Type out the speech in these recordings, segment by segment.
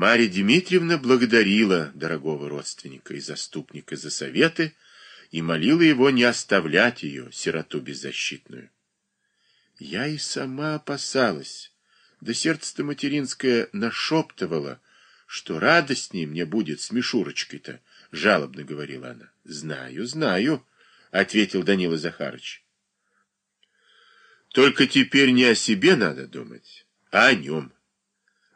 Марья Дмитриевна благодарила дорогого родственника и заступника за советы и молила его не оставлять ее, сироту беззащитную. Я и сама опасалась, да сердце-то материнское нашептывало, что радостнее мне будет с Мишурочкой-то, жалобно говорила она. Знаю, знаю, ответил Данила Захарыч. Только теперь не о себе надо думать, а о нем.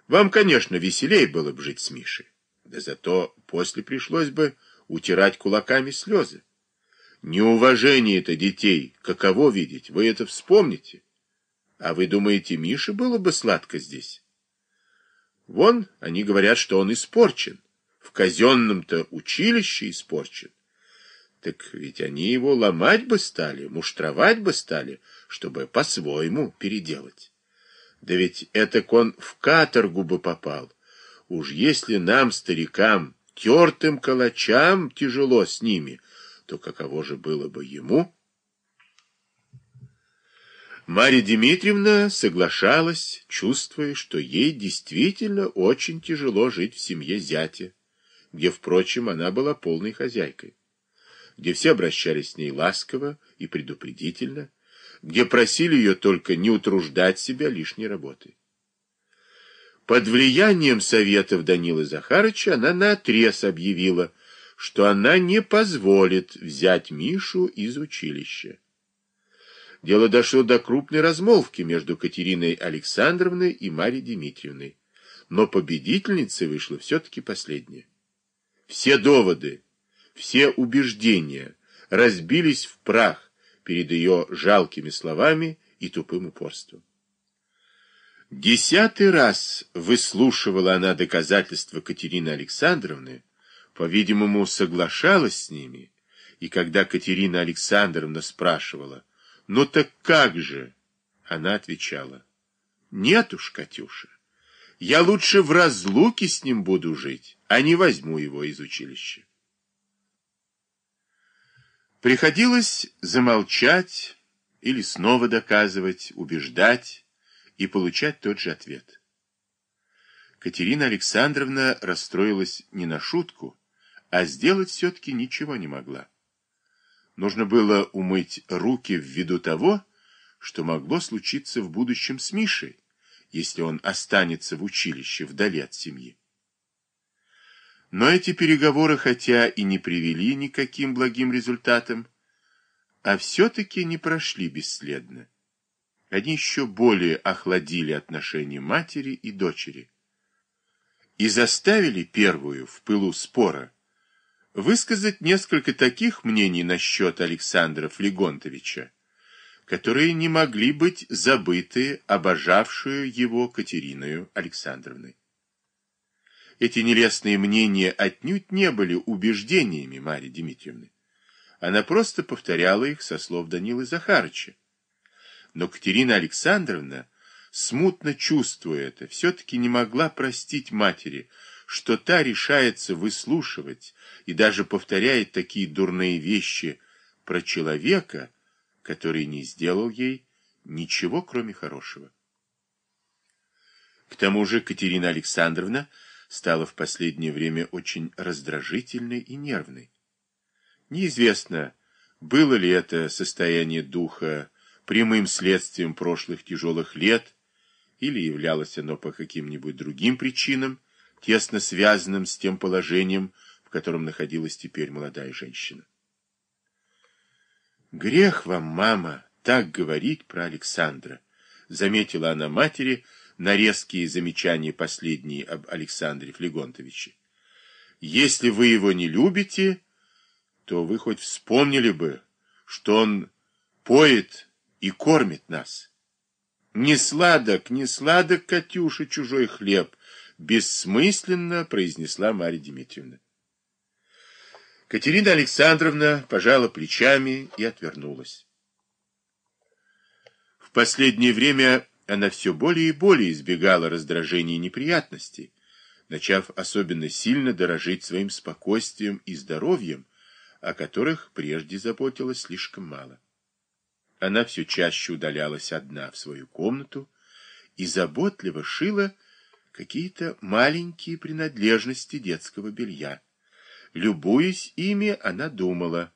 Вам, конечно, веселее было бы жить с Мишей, да зато после пришлось бы утирать кулаками слезы. Неуважение-то детей, каково видеть, вы это вспомните. А вы думаете, Мише было бы сладко здесь? Вон, они говорят, что он испорчен. В казенном-то училище испорчен. Так ведь они его ломать бы стали, муштровать бы стали, чтобы по-своему переделать. Да ведь это он в каторгу бы попал. Уж если нам, старикам, тертым калачам тяжело с ними, то каково же было бы ему? Марья Дмитриевна соглашалась, чувствуя, что ей действительно очень тяжело жить в семье зятя, где, впрочем, она была полной хозяйкой, где все обращались с ней ласково и предупредительно, где просили ее только не утруждать себя лишней работой. Под влиянием советов Данилы Захарыча она наотрез объявила, что она не позволит взять Мишу из училища. Дело дошло до крупной размолвки между Катериной Александровной и Марьей Дмитриевной, но победительницей вышла все-таки последняя. Все доводы, все убеждения разбились в прах, перед ее жалкими словами и тупым упорством. Десятый раз выслушивала она доказательства Катерины Александровны, по-видимому, соглашалась с ними, и когда Катерина Александровна спрашивала, «Ну так как же?» Она отвечала, «Нет уж, Катюша, я лучше в разлуке с ним буду жить, а не возьму его из училища». Приходилось замолчать или снова доказывать, убеждать и получать тот же ответ. Катерина Александровна расстроилась не на шутку, а сделать все-таки ничего не могла. Нужно было умыть руки ввиду того, что могло случиться в будущем с Мишей, если он останется в училище вдали от семьи. Но эти переговоры, хотя и не привели никаким благим результатам, а все-таки не прошли бесследно. Они еще более охладили отношения матери и дочери и заставили первую в пылу спора высказать несколько таких мнений насчет Александра Флегонтовича, которые не могли быть забыты обожавшую его Катериною Александровной. Эти нелестные мнения отнюдь не были убеждениями Марьи Дмитриевны. Она просто повторяла их со слов Данилы Захарыча. Но Катерина Александровна, смутно чувствуя это, все-таки не могла простить матери, что та решается выслушивать и даже повторяет такие дурные вещи про человека, который не сделал ей ничего, кроме хорошего. К тому же Катерина Александровна стала в последнее время очень раздражительной и нервной. Неизвестно, было ли это состояние духа прямым следствием прошлых тяжелых лет, или являлось оно по каким-нибудь другим причинам, тесно связанным с тем положением, в котором находилась теперь молодая женщина. «Грех вам, мама, так говорить про Александра», — заметила она матери, — на резкие замечания последние об Александре Флегонтовиче. Если вы его не любите, то вы хоть вспомнили бы, что он поет и кормит нас. Не сладок, не сладок, Катюша, чужой хлеб, бессмысленно произнесла Марья Дмитриевна. Катерина Александровна пожала плечами и отвернулась. В последнее время она все более и более избегала раздражений и неприятностей, начав особенно сильно дорожить своим спокойствием и здоровьем, о которых прежде заботилась слишком мало. Она все чаще удалялась одна в свою комнату и заботливо шила какие-то маленькие принадлежности детского белья. Любуясь ими, она думала,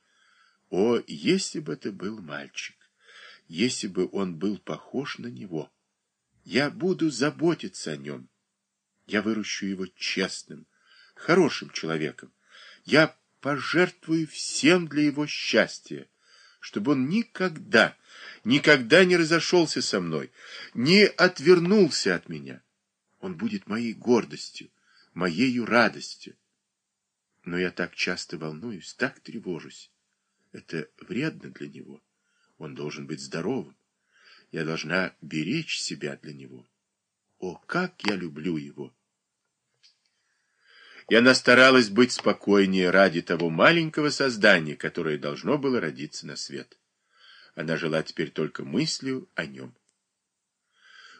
о, если бы это был мальчик, если бы он был похож на него. Я буду заботиться о нем. Я выращу его честным, хорошим человеком. Я пожертвую всем для его счастья, чтобы он никогда, никогда не разошелся со мной, не отвернулся от меня. Он будет моей гордостью, моею радостью. Но я так часто волнуюсь, так тревожусь. Это вредно для него. Он должен быть здоровым. Я должна беречь себя для него. О, как я люблю его! И она старалась быть спокойнее ради того маленького создания, которое должно было родиться на свет. Она жила теперь только мыслью о нем.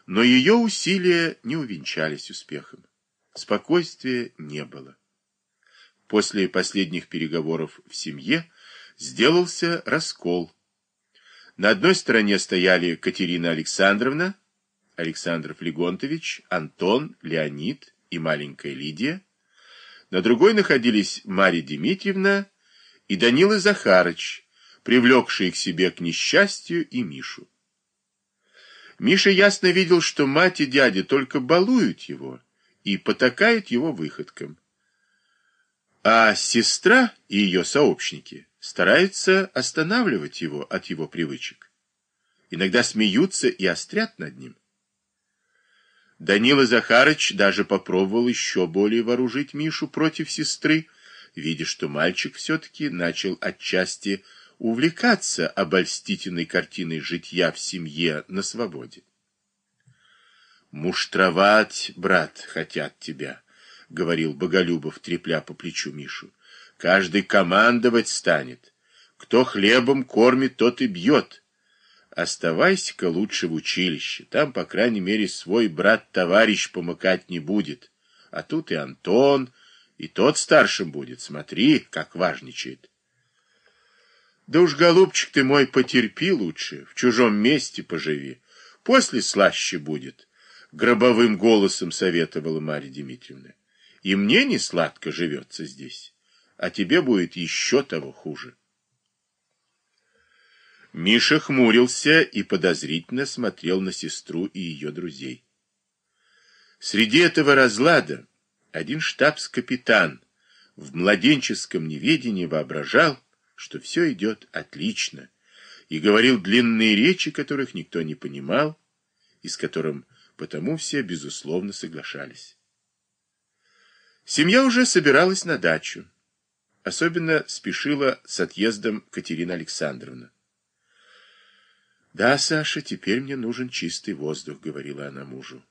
Но ее усилия не увенчались успехом. Спокойствия не было после последних переговоров в семье сделался раскол. На одной стороне стояли Катерина Александровна, Александр Флегонтович, Антон, Леонид и маленькая Лидия. На другой находились Марья Дмитриевна и Данила Захарыч, привлекшие к себе к несчастью и Мишу. Миша ясно видел, что мать и дядя только балуют его и потакают его выходкам. А сестра и ее сообщники стараются останавливать его от его привычек. Иногда смеются и острят над ним. Данила Захарыч даже попробовал еще более вооружить Мишу против сестры, видя, что мальчик все-таки начал отчасти увлекаться обольстительной картиной житья в семье на свободе. «Муштровать, брат, хотят тебя», — говорил Боголюбов, трепля по плечу Мишу. «Каждый командовать станет. Кто хлебом кормит, тот и бьет. Оставайся-ка лучше в училище. Там, по крайней мере, свой брат-товарищ помыкать не будет. А тут и Антон, и тот старшим будет. Смотри, как важничает». «Да уж, голубчик ты мой, потерпи лучше, в чужом месте поживи. После слаще будет», — гробовым голосом советовала Марья Дмитриевна. И мне не сладко живется здесь, а тебе будет еще того хуже. Миша хмурился и подозрительно смотрел на сестру и ее друзей. Среди этого разлада один штабс-капитан в младенческом неведении воображал, что все идет отлично, и говорил длинные речи, которых никто не понимал, и с которым потому все, безусловно, соглашались. Семья уже собиралась на дачу. Особенно спешила с отъездом Катерина Александровна. «Да, Саша, теперь мне нужен чистый воздух», — говорила она мужу.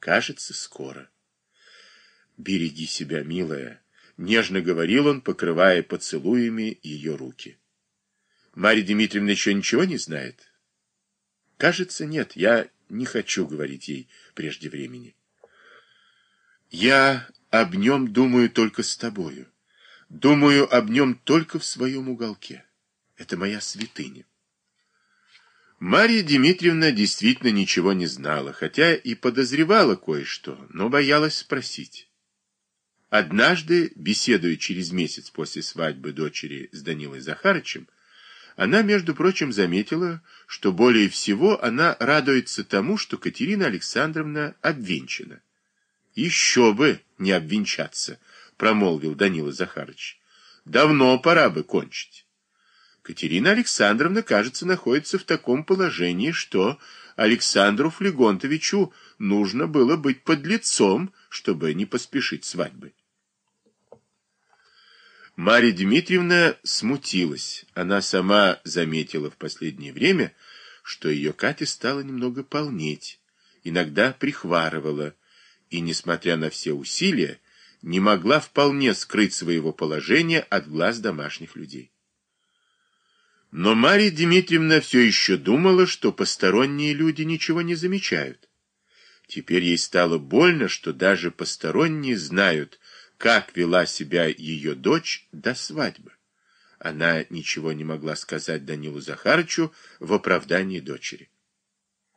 «Кажется, скоро». «Береги себя, милая», — нежно говорил он, покрывая поцелуями ее руки. «Марья Дмитриевна еще ничего не знает?» «Кажется, нет. Я не хочу говорить ей прежде времени». «Я об нем думаю только с тобою. Думаю об нем только в своем уголке. Это моя святыня. Марья Дмитриевна действительно ничего не знала, хотя и подозревала кое-что, но боялась спросить. Однажды, беседуя через месяц после свадьбы дочери с Данилой Захарычем, она, между прочим, заметила, что более всего она радуется тому, что Катерина Александровна обвенчана. Еще бы не обвенчаться, промолвил Данила Захарыч. Давно пора бы кончить. Катерина Александровна, кажется, находится в таком положении, что Александру Флегонтовичу нужно было быть под лицом, чтобы не поспешить свадьбы. Марья Дмитриевна смутилась. Она сама заметила в последнее время, что ее Катя стала немного полнеть, иногда прихварывала, и, несмотря на все усилия, не могла вполне скрыть своего положения от глаз домашних людей. Но Марья Дмитриевна все еще думала, что посторонние люди ничего не замечают. Теперь ей стало больно, что даже посторонние знают, как вела себя ее дочь до свадьбы. Она ничего не могла сказать Данилу Захарычу в оправдании дочери.